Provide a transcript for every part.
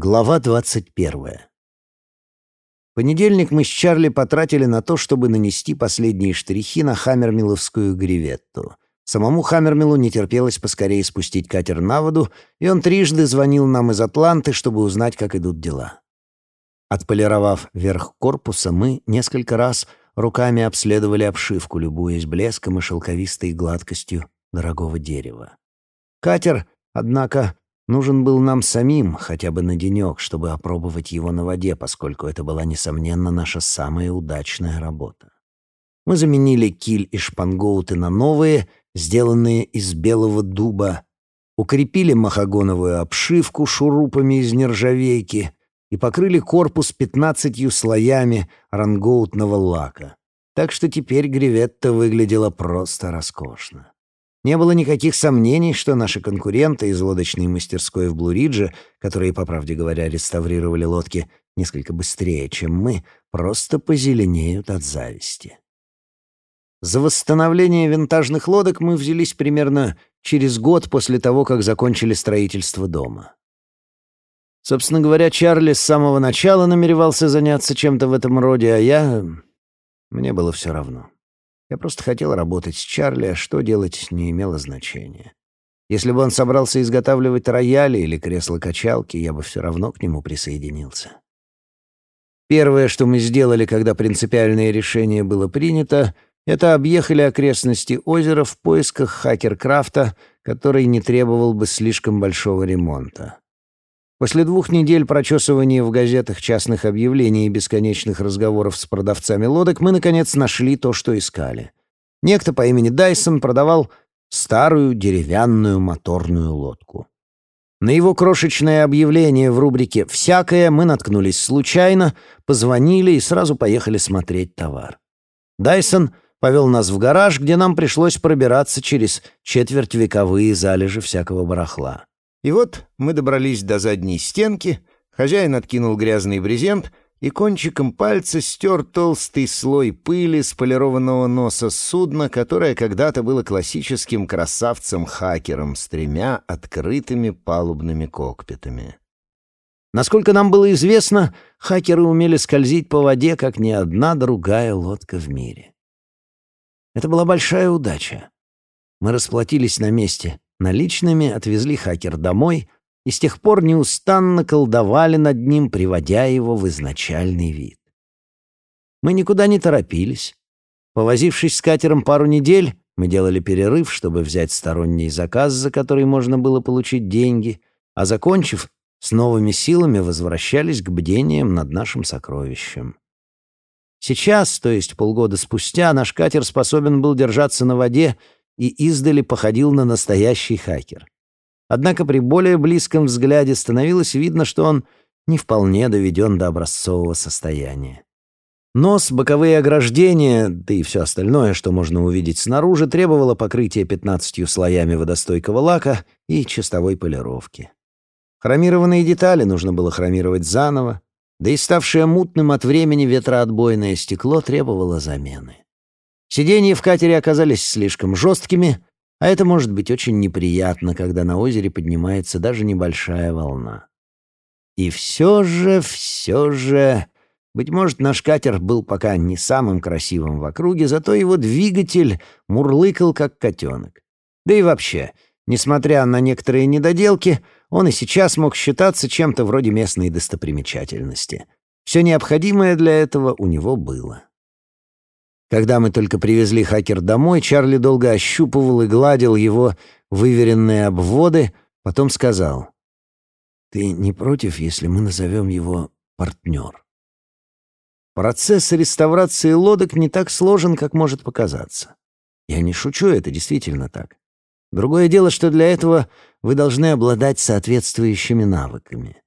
Глава двадцать первая. Понедельник мы с Чарли потратили на то, чтобы нанести последние штрихи на Хаммермиловскую греветту. Самому Хаммермилу не терпелось поскорее спустить катер на воду, и он трижды звонил нам из Атланты, чтобы узнать, как идут дела. Отполировав верх корпуса, мы несколько раз руками обследовали обшивку, любуясь блеском и шелковистой гладкостью дорогого дерева. Катер, однако, Нужен был нам самим хотя бы на денек, чтобы опробовать его на воде, поскольку это была, несомненно, наша самая удачная работа. Мы заменили киль и шпангоуты на новые, сделанные из белого дуба, укрепили махагоновую обшивку шурупами из нержавейки и покрыли корпус пятнадцатью слоями рангоутного лака. Так что теперь греветта выглядела просто роскошно. Не было никаких сомнений, что наши конкуренты из лодочной мастерской в Блуридже, которые, по правде говоря, реставрировали лодки несколько быстрее, чем мы, просто позеленеют от зависти. За восстановление винтажных лодок мы взялись примерно через год после того, как закончили строительство дома. Собственно говоря, Чарли с самого начала намеревался заняться чем-то в этом роде, а я... Мне было все равно. Я просто хотел работать с Чарли, а что делать не имело значения. Если бы он собрался изготавливать рояли или кресло-качалки, я бы все равно к нему присоединился. Первое, что мы сделали, когда принципиальное решение было принято, это объехали окрестности озера в поисках хакеркрафта, который не требовал бы слишком большого ремонта. После двух недель прочесывания в газетах частных объявлений и бесконечных разговоров с продавцами лодок мы, наконец, нашли то, что искали. Некто по имени Дайсон продавал старую деревянную моторную лодку. На его крошечное объявление в рубрике «Всякое» мы наткнулись случайно, позвонили и сразу поехали смотреть товар. Дайсон повел нас в гараж, где нам пришлось пробираться через четвертьвековые залежи всякого барахла. И вот мы добрались до задней стенки, хозяин откинул грязный брезент и кончиком пальца стер толстый слой пыли с полированного носа судна, которое когда-то было классическим красавцем-хакером с тремя открытыми палубными кокпитами. Насколько нам было известно, хакеры умели скользить по воде, как ни одна другая лодка в мире. Это была большая удача. Мы расплатились на месте наличными, отвезли хакер домой и с тех пор неустанно колдовали над ним, приводя его в изначальный вид. Мы никуда не торопились. Повозившись с катером пару недель, мы делали перерыв, чтобы взять сторонний заказ, за который можно было получить деньги, а закончив, с новыми силами возвращались к бдениям над нашим сокровищем. Сейчас, то есть полгода спустя, наш катер способен был держаться на воде и издали походил на настоящий хакер. Однако при более близком взгляде становилось видно, что он не вполне доведен до образцового состояния. Нос, боковые ограждения, да и все остальное, что можно увидеть снаружи, требовало покрытия пятнадцатью слоями водостойкого лака и чистовой полировки. Хромированные детали нужно было хромировать заново, да и ставшее мутным от времени ветроотбойное стекло требовало замены. Сиденья в катере оказались слишком жесткими, а это может быть очень неприятно, когда на озере поднимается даже небольшая волна. И все же, все же... Быть может, наш катер был пока не самым красивым в округе, зато его двигатель мурлыкал, как котенок. Да и вообще, несмотря на некоторые недоделки, он и сейчас мог считаться чем-то вроде местной достопримечательности. Все необходимое для этого у него было. Когда мы только привезли хакер домой, Чарли долго ощупывал и гладил его выверенные обводы, потом сказал, «Ты не против, если мы назовем его партнер?» Процесс реставрации лодок не так сложен, как может показаться. Я не шучу, это действительно так. Другое дело, что для этого вы должны обладать соответствующими навыками.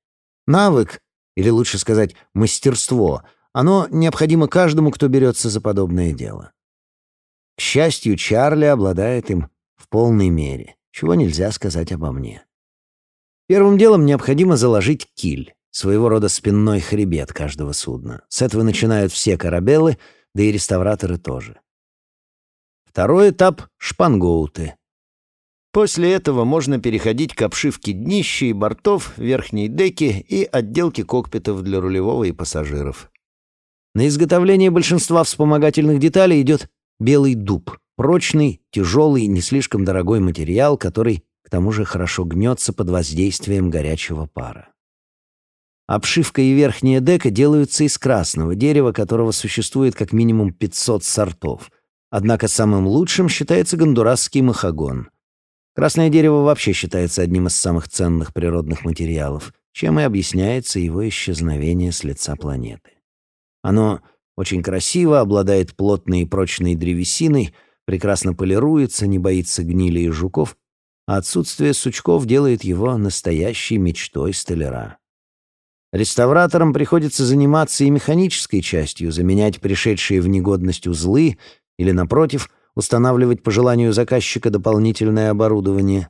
Навык, или лучше сказать, мастерство — оно необходимо каждому, кто берется за подобное дело. К счастью, Чарли обладает им в полной мере, чего нельзя сказать обо мне. Первым делом необходимо заложить киль, своего рода спинной хребет каждого судна. С этого начинают все корабелы, да и реставраторы тоже. Второй этап — шпангоуты. После этого можно переходить к обшивке днища и бортов, верхней деки и отделке кокпитов для рулевого и пассажиров. На изготовление большинства вспомогательных деталей идет белый дуб. Прочный, тяжелый, не слишком дорогой материал, который, к тому же, хорошо гнется под воздействием горячего пара. Обшивка и верхняя дека делаются из красного дерева, которого существует как минимум 500 сортов. Однако самым лучшим считается гондурасский махагон — Красное дерево вообще считается одним из самых ценных природных материалов, чем и объясняется его исчезновение с лица планеты. Оно очень красиво, обладает плотной и прочной древесиной, прекрасно полируется, не боится гнили и жуков, а отсутствие сучков делает его настоящей мечтой столяра. Реставраторам приходится заниматься и механической частью, заменять пришедшие в негодность узлы или, напротив, устанавливать по желанию заказчика дополнительное оборудование.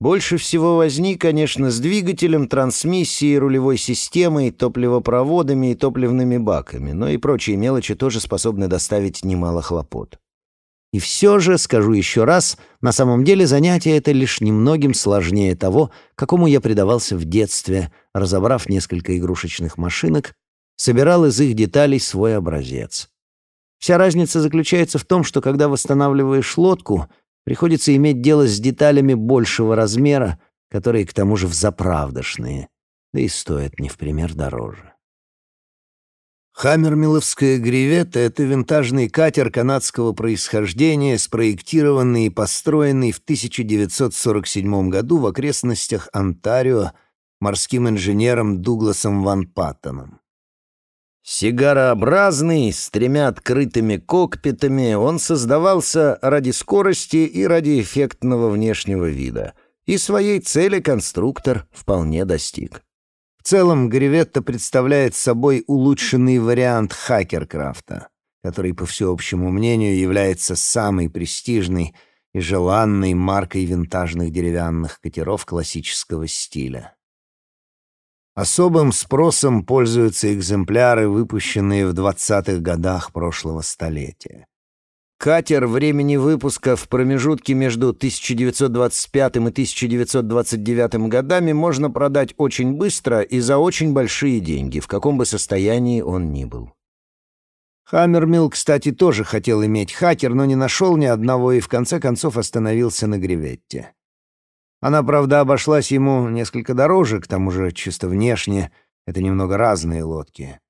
Больше всего возни, конечно, с двигателем, трансмиссией, рулевой системой, топливопроводами и топливными баками, но и прочие мелочи тоже способны доставить немало хлопот. И все же, скажу еще раз, на самом деле занятие это лишь немногим сложнее того, какому я предавался в детстве, разобрав несколько игрушечных машинок, собирал из их деталей свой образец. Вся разница заключается в том, что когда восстанавливаешь лодку, приходится иметь дело с деталями большего размера, которые к тому же взаправдошные, да и стоят не в пример дороже. Хаммермилловская гревета — это винтажный катер канадского происхождения, спроектированный и построенный в 1947 году в окрестностях Онтарио морским инженером Дугласом Ван Паттоном. Сигарообразный, с тремя открытыми кокпитами, он создавался ради скорости и ради эффектного внешнего вида. И своей цели конструктор вполне достиг. В целом, Греветта представляет собой улучшенный вариант хакеркрафта, который, по всеобщему мнению, является самой престижной и желанной маркой винтажных деревянных катеров классического стиля. Особым спросом пользуются экземпляры, выпущенные в 20-х годах прошлого столетия. Катер времени выпуска в промежутке между 1925 и 1929 годами можно продать очень быстро и за очень большие деньги, в каком бы состоянии он ни был. Хаммермилл, кстати, тоже хотел иметь хакер, но не нашел ни одного и в конце концов остановился на Греветте. Она, правда, обошлась ему несколько дороже, к тому же чисто внешне это немного разные лодки.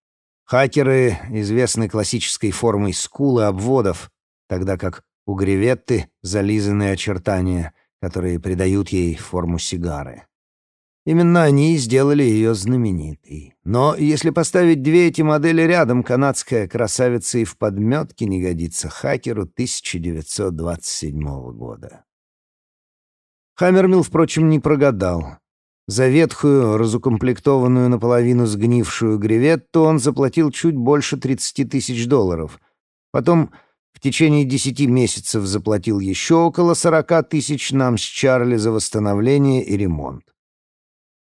Хакеры известны классической формой скулы обводов, тогда как у греветты зализанные очертания, которые придают ей форму сигары. Именно они сделали ее знаменитой. Но если поставить две эти модели рядом, канадская красавица и в подметке не годится хакеру 1927 года. Хаммермилл, впрочем, не прогадал. За ветхую, разукомплектованную наполовину сгнившую греветту он заплатил чуть больше 30 тысяч долларов. Потом в течение десяти месяцев заплатил еще около 40 тысяч нам с Чарли за восстановление и ремонт.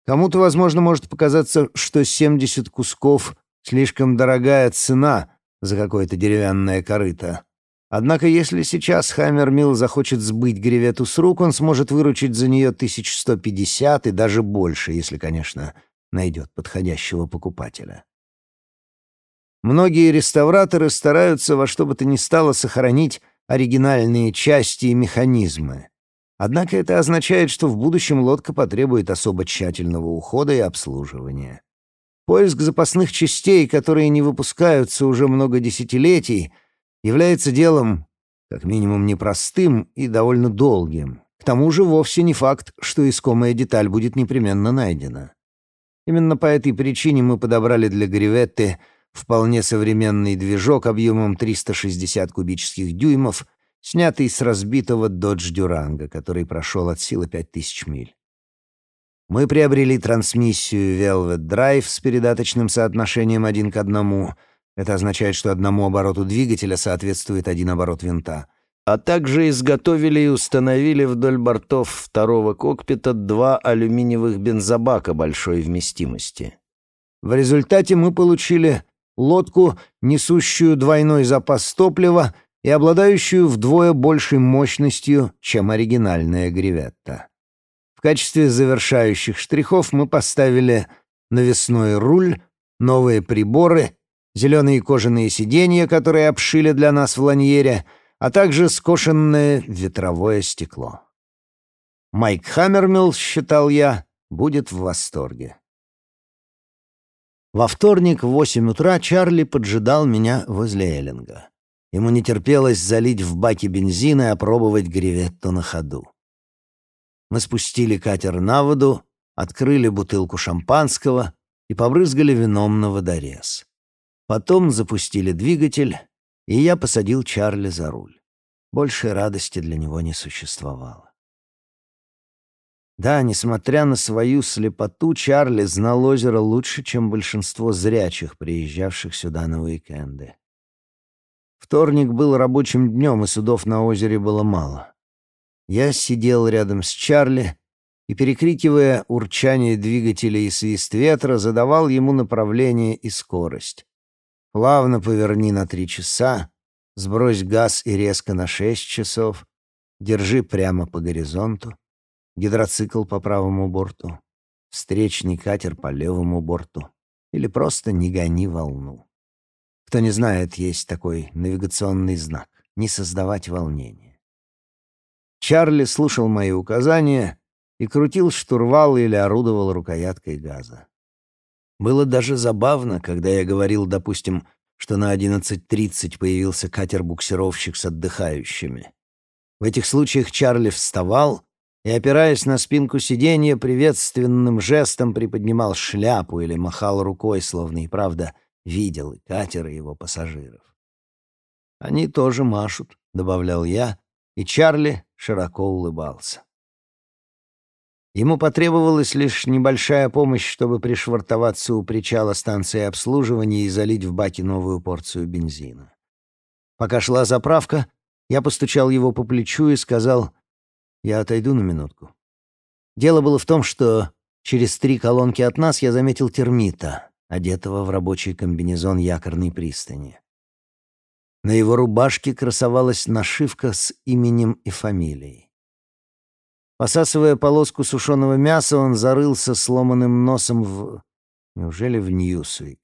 Кому-то, возможно, может показаться, что 70 кусков — слишком дорогая цена за какое-то деревянное корыто. Однако если сейчас Хаммермилл захочет сбыть гревету с рук, он сможет выручить за нее 1150 и даже больше, если, конечно, найдет подходящего покупателя. Многие реставраторы стараются во что бы то ни стало сохранить оригинальные части и механизмы. Однако это означает, что в будущем лодка потребует особо тщательного ухода и обслуживания. Поиск запасных частей, которые не выпускаются уже много десятилетий — является делом как минимум непростым и довольно долгим. К тому же вовсе не факт, что искомая деталь будет непременно найдена. Именно по этой причине мы подобрали для Гриветты вполне современный движок объемом 360 кубических дюймов, снятый с разбитого Dodge Durango, который прошел от силы 5000 миль. Мы приобрели трансмиссию Velvet Drive с передаточным соотношением один к одному — это означает, что одному обороту двигателя соответствует один оборот винта. А также изготовили и установили вдоль бортов второго кокпита два алюминиевых бензобака большой вместимости. В результате мы получили лодку, несущую двойной запас топлива и обладающую вдвое большей мощностью, чем оригинальная греветта. В качестве завершающих штрихов мы поставили навесной руль, новые приборы, зеленые кожаные сиденья, которые обшили для нас в ланьере, а также скошенное ветровое стекло. Майк Хаммермилл, считал я, будет в восторге. Во вторник в восемь утра Чарли поджидал меня возле Эллинга. Ему не терпелось залить в баки бензин и опробовать греветту на ходу. Мы спустили катер на воду, открыли бутылку шампанского и побрызгали вином на водорез. Потом запустили двигатель, и я посадил Чарли за руль. Большей радости для него не существовало. Да, несмотря на свою слепоту, Чарли знал озеро лучше, чем большинство зрячих, приезжавших сюда на уикенды. Вторник был рабочим днем, и судов на озере было мало. Я сидел рядом с Чарли и, перекрикивая урчание двигателя и свист ветра, задавал ему направление и скорость. Плавно поверни на три часа, сбрось газ и резко на шесть часов, держи прямо по горизонту, гидроцикл по правому борту, встречный катер по левому борту или просто не гони волну. Кто не знает, есть такой навигационный знак — не создавать волнения. Чарли слушал мои указания и крутил штурвал или орудовал рукояткой газа. Было даже забавно, когда я говорил, допустим, что на 11.30 появился катер-буксировщик с отдыхающими. В этих случаях Чарли вставал и, опираясь на спинку сиденья, приветственным жестом приподнимал шляпу или махал рукой, словно и правда видел и катер, и его пассажиров. «Они тоже машут», — добавлял я, и Чарли широко улыбался. Ему потребовалась лишь небольшая помощь, чтобы пришвартоваться у причала станции обслуживания и залить в баки новую порцию бензина. Пока шла заправка, я постучал его по плечу и сказал, «Я отойду на минутку». Дело было в том, что через три колонки от нас я заметил термита, одетого в рабочий комбинезон якорной пристани. На его рубашке красовалась нашивка с именем и фамилией. Посасывая полоску сушеного мяса, он зарылся сломанным носом в... Неужели в Ньюсвик?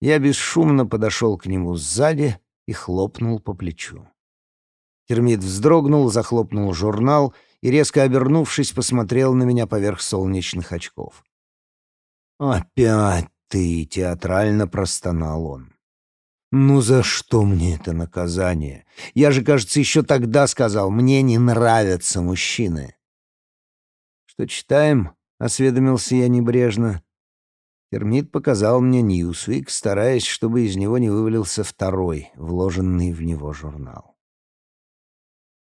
Я бесшумно подошел к нему сзади и хлопнул по плечу. Термит вздрогнул, захлопнул журнал и, резко обернувшись, посмотрел на меня поверх солнечных очков. «Опять ты!» — театрально простонал он. «Ну за что мне это наказание? Я же, кажется, еще тогда сказал, мне не нравятся мужчины». «Что читаем?» — осведомился я небрежно. Термит показал мне Ньюсвик, стараясь, чтобы из него не вывалился второй, вложенный в него журнал.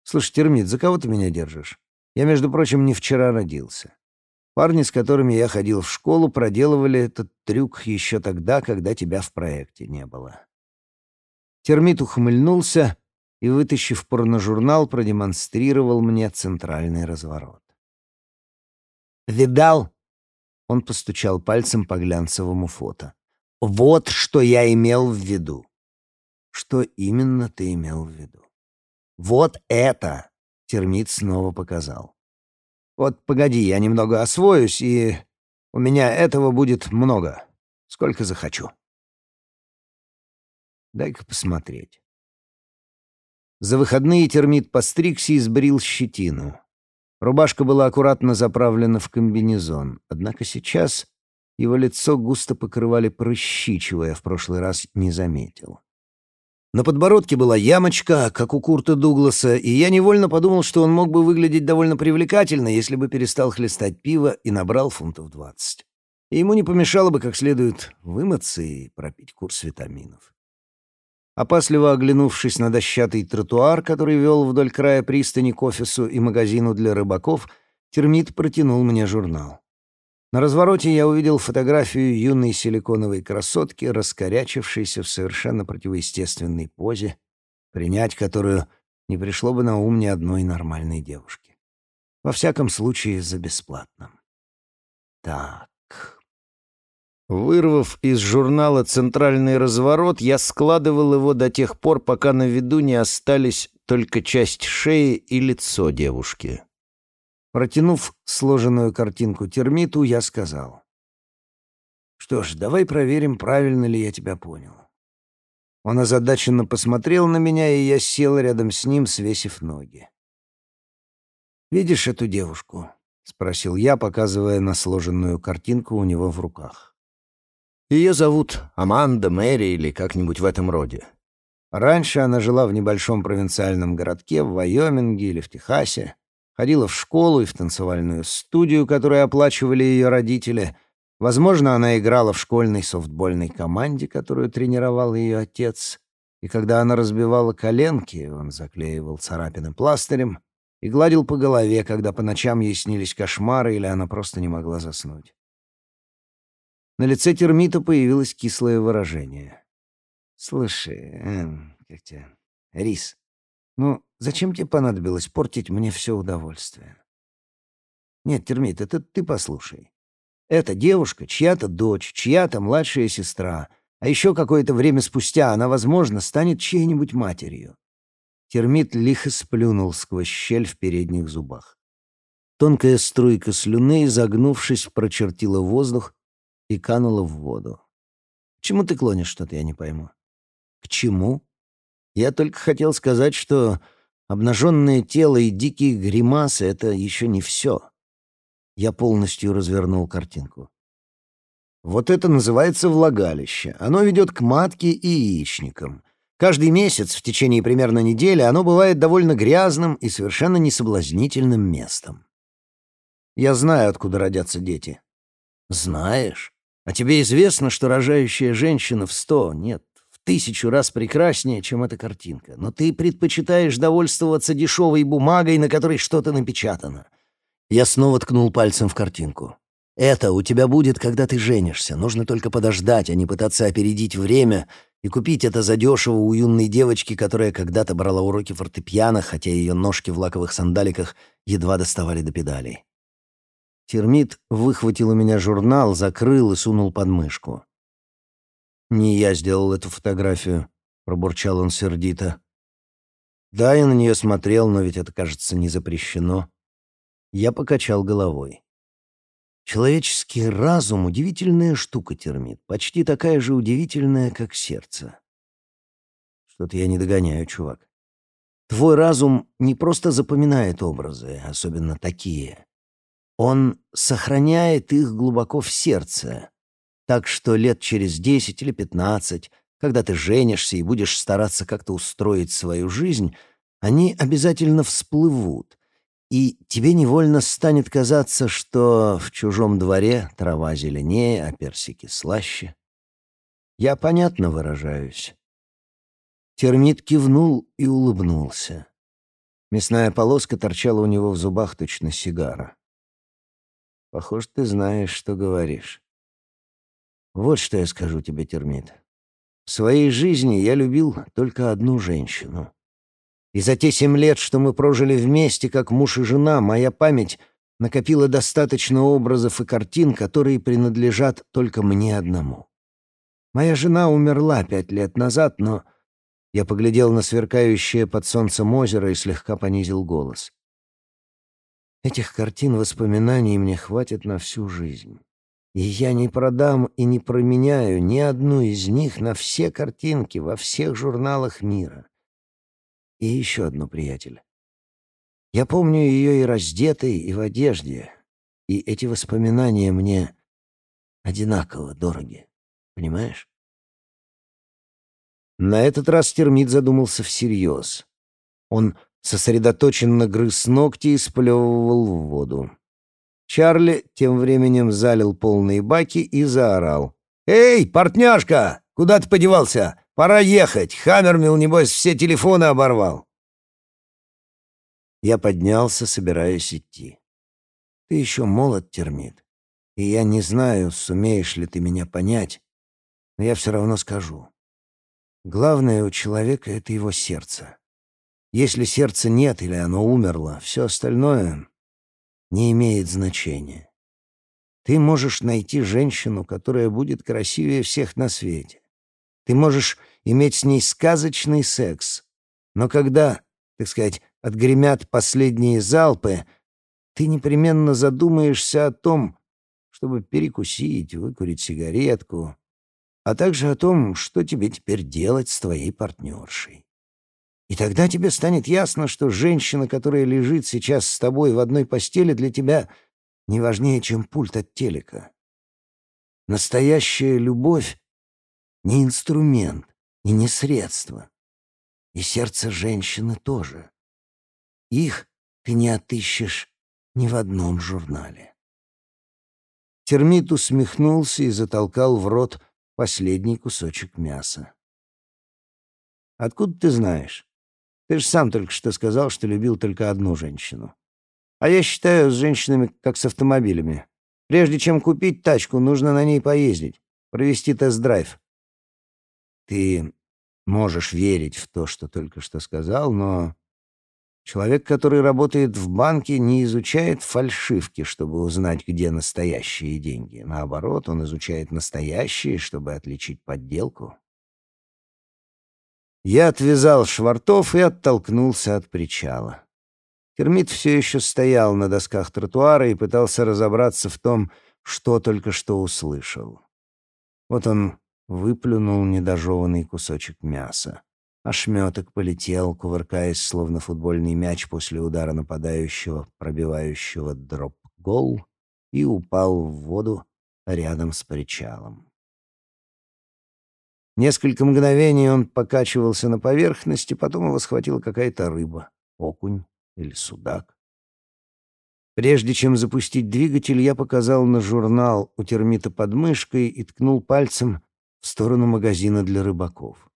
«Слушай, Термит, за кого ты меня держишь? Я, между прочим, не вчера родился. Парни, с которыми я ходил в школу, проделывали этот трюк еще тогда, когда тебя в проекте не было. Термит ухмыльнулся и, вытащив порножурнал, продемонстрировал мне центральный разворот. «Видал?» — он постучал пальцем по глянцевому фото. «Вот что я имел в виду». «Что именно ты имел в виду?» «Вот это!» — термит снова показал. «Вот погоди, я немного освоюсь, и у меня этого будет много, сколько захочу». Дай-ка посмотреть. За выходные термит постригся и сбрил щетину. Рубашка была аккуратно заправлена в комбинезон, однако сейчас его лицо густо покрывали прыщи, чего я в прошлый раз не заметил. На подбородке была ямочка, как у Курта Дугласа, и я невольно подумал, что он мог бы выглядеть довольно привлекательно, если бы перестал хлестать пиво и набрал фунтов двадцать. И ему не помешало бы как следует вымыться и пропить курс витаминов. Опасливо оглянувшись на дощатый тротуар, который вел вдоль края пристани к офису и магазину для рыбаков, термит протянул мне журнал. На развороте я увидел фотографию юной силиконовой красотки, раскорячившейся в совершенно противоестественной позе, принять которую не пришло бы на ум ни одной нормальной девушки. Во всяком случае, за бесплатно. Так. Вырвав из журнала «Центральный разворот», я складывал его до тех пор, пока на виду не остались только часть шеи и лицо девушки. Протянув сложенную картинку термиту, я сказал. «Что ж, давай проверим, правильно ли я тебя понял». Он озадаченно посмотрел на меня, и я сел рядом с ним, свесив ноги. «Видишь эту девушку?» — спросил я, показывая на сложенную картинку у него в руках. Ее зовут Аманда, Мэри или как-нибудь в этом роде. Раньше она жила в небольшом провинциальном городке в Вайоминге или в Техасе, ходила в школу и в танцевальную студию, которую оплачивали ее родители. Возможно, она играла в школьной софтбольной команде, которую тренировал ее отец. И когда она разбивала коленки, он заклеивал царапины пластырем и гладил по голове, когда по ночам ей снились кошмары или она просто не могла заснуть. На лице термита появилось кислое выражение. «Слушай, эм, как тебя... Рис, ну зачем тебе понадобилось портить мне все удовольствие?» «Нет, термит, это ты послушай. Эта девушка чья-то дочь, чья-то младшая сестра, а еще какое-то время спустя она, возможно, станет чьей-нибудь матерью». Термит лихо сплюнул сквозь щель в передних зубах. Тонкая струйка слюны, изогнувшись, прочертила воздух, и канула в воду. К чему ты клонишь, что-то я не пойму. К чему? Я только хотел сказать, что обнаженное тело и дикие гримасы — это еще не все. Я полностью развернул картинку. Вот это называется влагалище. Оно ведет к матке и яичникам. Каждый месяц в течение примерно недели оно бывает довольно грязным и совершенно несоблазнительным местом. Я знаю, откуда родятся дети. Знаешь? А тебе известно, что рожающая женщина в сто, нет, в тысячу раз прекраснее, чем эта картинка. Но ты предпочитаешь довольствоваться дешевой бумагой, на которой что-то напечатано. Я снова ткнул пальцем в картинку. Это у тебя будет, когда ты женишься. Нужно только подождать, а не пытаться опередить время и купить это задешево у юной девочки, которая когда-то брала уроки фортепиано, хотя ее ножки в лаковых сандаликах едва доставали до педалей. Термит выхватил у меня журнал, закрыл и сунул под мышку. «Не я сделал эту фотографию», — пробурчал он сердито. «Да, я на нее смотрел, но ведь это, кажется, не запрещено». Я покачал головой. Человеческий разум — удивительная штука, термит, почти такая же удивительная, как сердце. Что-то я не догоняю, чувак. Твой разум не просто запоминает образы, особенно такие. Он сохраняет их глубоко в сердце, так что лет через десять или пятнадцать, когда ты женишься и будешь стараться как-то устроить свою жизнь, они обязательно всплывут, и тебе невольно станет казаться, что в чужом дворе трава зеленее, а персики слаще. Я понятно выражаюсь. Термит кивнул и улыбнулся. Мясная полоска торчала у него в зубах точно сигара. Похоже, ты знаешь, что говоришь. Вот что я скажу тебе, термит. В своей жизни я любил только одну женщину. И за те семь лет, что мы прожили вместе, как муж и жена, моя память накопила достаточно образов и картин, которые принадлежат только мне одному. Моя жена умерла пять лет назад, но я поглядел на сверкающее под солнцем озеро и слегка понизил голос. Этих картин воспоминаний мне хватит на всю жизнь. И я не продам и не променяю ни одну из них на все картинки во всех журналах мира. И еще одно, приятель. Я помню ее и раздетой, и в одежде. И эти воспоминания мне одинаково дороги. Понимаешь? На этот раз термит задумался всерьез. Он сосредоточенно грыз ногти и сплевывал в воду. Чарли тем временем залил полные баки и заорал. «Эй, партняшка, куда ты подевался? Пора ехать. Хаммермил, небось, все телефоны оборвал». Я поднялся, собираясь идти. «Ты еще молод, термит, и я не знаю, сумеешь ли ты меня понять, но я все равно скажу. Главное у человека — это его сердце. Если сердца нет или оно умерло, все остальное не имеет значения. Ты можешь найти женщину, которая будет красивее всех на свете. Ты можешь иметь с ней сказочный секс. Но когда, так сказать, отгремят последние залпы, ты непременно задумаешься о том, чтобы перекусить, выкурить сигаретку, а также о том, что тебе теперь делать с твоей партнершей. И тогда тебе станет ясно, что женщина, которая лежит сейчас с тобой в одной постели, для тебя не важнее, чем пульт от телека. Настоящая любовь — не инструмент и не средство. И сердце женщины тоже. Их ты не отыщешь ни в одном журнале. Термит усмехнулся и затолкал в рот последний кусочек мяса. «Откуда ты знаешь? Ты же сам только что сказал, что любил только одну женщину. А я считаю с женщинами как с автомобилями. Прежде чем купить тачку, нужно на ней поездить, провести тест-драйв. Ты можешь верить в то, что только что сказал, но человек, который работает в банке, не изучает фальшивки, чтобы узнать, где настоящие деньги. Наоборот, он изучает настоящие, чтобы отличить подделку. Я отвязал швартов и оттолкнулся от причала. Термит все еще стоял на досках тротуара и пытался разобраться в том, что только что услышал. Вот он выплюнул недожеванный кусочек мяса. Ошметок полетел, кувыркаясь, словно футбольный мяч после удара нападающего, пробивающего дроп-гол, и упал в воду рядом с причалом. Несколько мгновений он покачивался на поверхности, потом его схватила какая-то рыба, окунь или судак. Прежде чем запустить двигатель, я показал на журнал у термита под мышкой и ткнул пальцем в сторону магазина для рыбаков.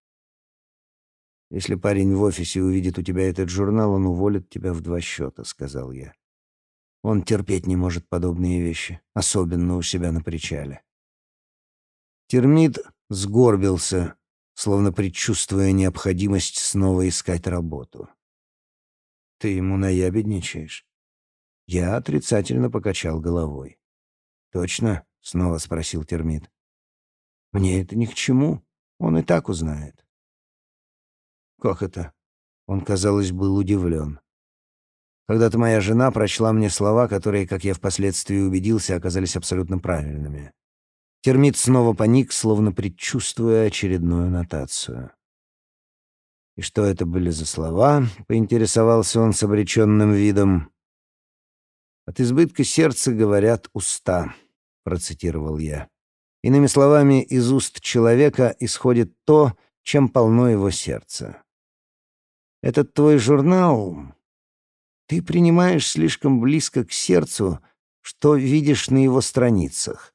«Если парень в офисе увидит у тебя этот журнал, он уволит тебя в два счета», — сказал я. Он терпеть не может подобные вещи, особенно у себя на причале. Термит сгорбился, словно предчувствуя необходимость снова искать работу. «Ты ему наябедничаешь?» Я отрицательно покачал головой. «Точно?» — снова спросил термит. «Мне это ни к чему. Он и так узнает». «Как это?» Он, казалось, был удивлен. Когда-то моя жена прочла мне слова, которые, как я впоследствии убедился, оказались абсолютно правильными. Термит снова паник, словно предчувствуя очередную нотацию. «И что это были за слова?» — поинтересовался он с обреченным видом. «От избытка сердца говорят уста», — процитировал я. «Иными словами, из уст человека исходит то, чем полно его сердце. Этот твой журнал ты принимаешь слишком близко к сердцу, что видишь на его страницах.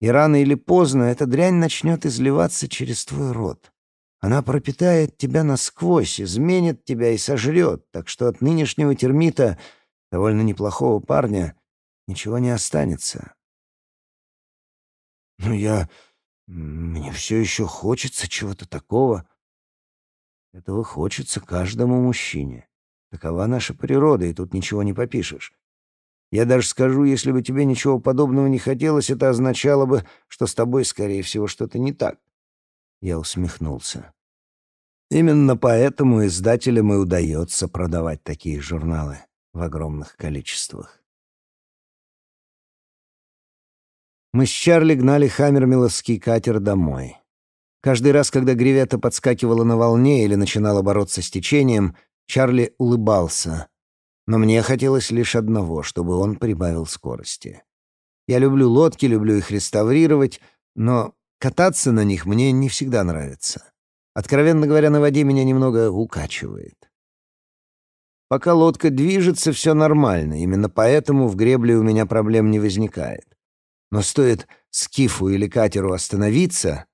И рано или поздно эта дрянь начнет изливаться через твой рот. Она пропитает тебя насквозь, изменит тебя и сожрет, так что от нынешнего термита, довольно неплохого парня, ничего не останется. Но я... Мне все еще хочется чего-то такого. Этого хочется каждому мужчине. Такова наша природа, и тут ничего не попишешь. Я даже скажу, если бы тебе ничего подобного не хотелось, это означало бы, что с тобой, скорее всего, что-то не так. Я усмехнулся. Именно поэтому издателям и удается продавать такие журналы в огромных количествах. Мы с Чарли гнали хаммермилловский катер домой. Каждый раз, когда гревета подскакивала на волне или начинала бороться с течением, Чарли улыбался, но мне хотелось лишь одного, чтобы он прибавил скорости. Я люблю лодки, люблю их реставрировать, но кататься на них мне не всегда нравится. Откровенно говоря, на воде меня немного укачивает. Пока лодка движется, все нормально, именно поэтому в гребле у меня проблем не возникает. Но стоит скифу или катеру остановиться,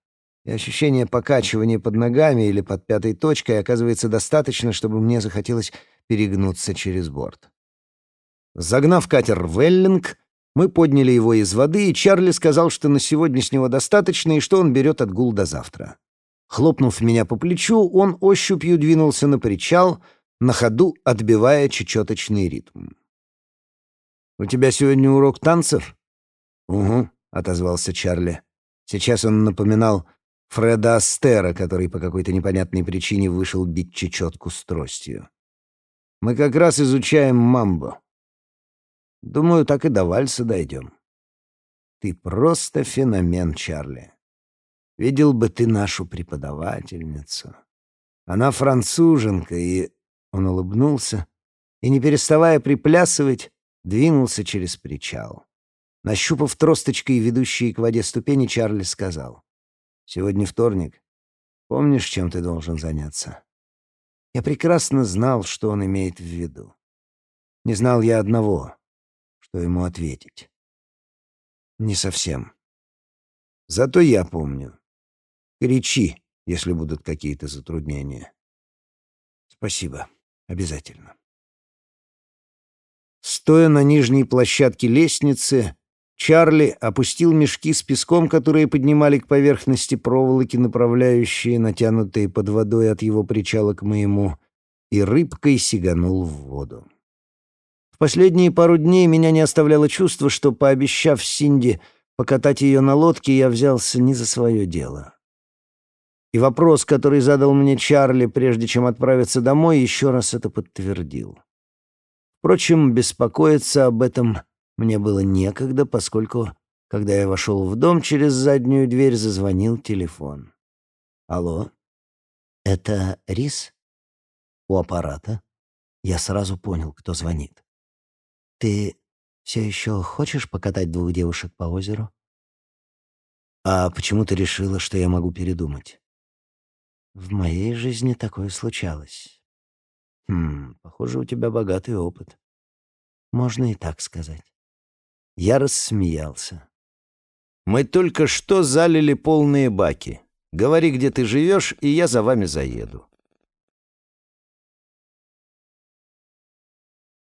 и ощущение покачивания под ногами или под пятой точкой оказывается достаточно, чтобы мне захотелось перегнуться через борт. Загнав катер в Эллинг, мы подняли его из воды, и Чарли сказал, что на сегодня с него достаточно и что он берет отгул до завтра. Хлопнув меня по плечу, он ощупью двинулся на причал, на ходу отбивая чечеточный ритм. «У тебя сегодня урок танцев?» «Угу», — отозвался Чарли. Сейчас он напоминал Фреда Астера, который по какой-то непонятной причине вышел бить чечетку с тростью. «Мы как раз изучаем мамбо. Думаю, так и до вальса дойдем. Ты просто феномен, Чарли. Видел бы ты нашу преподавательницу. Она француженка, и...» Он улыбнулся и, не переставая приплясывать, двинулся через причал. Нащупав тросточкой ведущие к воде ступени, Чарли сказал. «Сегодня вторник. Помнишь, чем ты должен заняться?» Я прекрасно знал, что он имеет в виду. Не знал я одного, что ему ответить. Не совсем. Зато я помню. Кричи, если будут какие-то затруднения. Спасибо. Обязательно. Стоя на нижней площадке лестницы, Чарли опустил мешки с песком, которые поднимали к поверхности проволоки, направляющие, натянутые под водой от его причала к моему, и рыбкой сиганул в воду. В последние пару дней меня не оставляло чувство, что, пообещав Синди покатать ее на лодке, я взялся не за свое дело. И вопрос, который задал мне Чарли, прежде чем отправиться домой, еще раз это подтвердил. Впрочем, беспокоиться об этом мне было некогда, поскольку, когда я вошел в дом, через заднюю дверь зазвонил телефон. «Алло? Это Рис?» У аппарата. Я сразу понял, кто звонит. «Ты все еще хочешь покатать двух девушек по озеру?» «А почему ты решила, что я могу передумать?» «В моей жизни такое случалось». «Хм, похоже, у тебя богатый опыт». «Можно и так сказать». Я рассмеялся. «Мы только что залили полные баки. Говори, где ты живешь, и я за вами заеду.